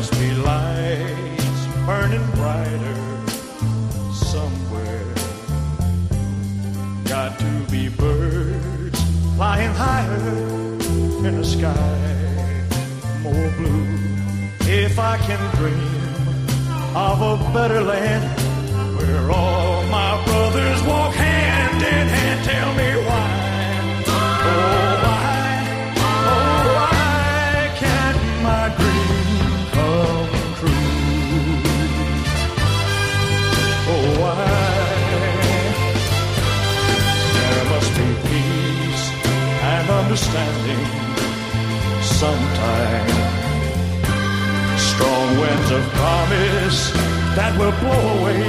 Must be lights burning brighter somewhere. Got to be birds flying higher in the sky, more blue. If I can dream of a better land where all my understanding sometime. Strong winds of promise that will blow away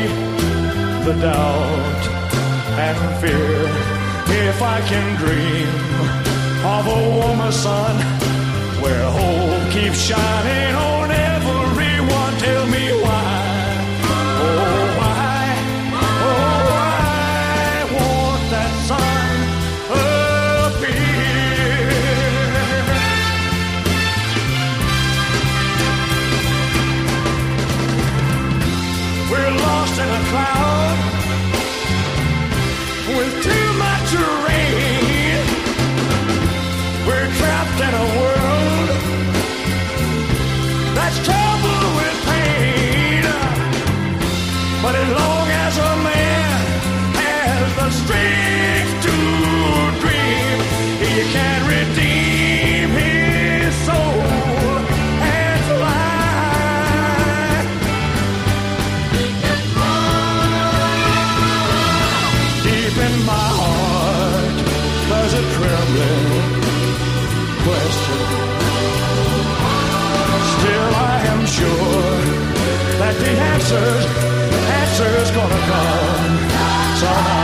the doubt and fear. If I can dream of a warmer sun where hope keeps shining on in a cloud with too much rain, we're trapped in a world in my heart, there's a trembling question. Still, I am sure that the answers, the answer's gonna come somehow.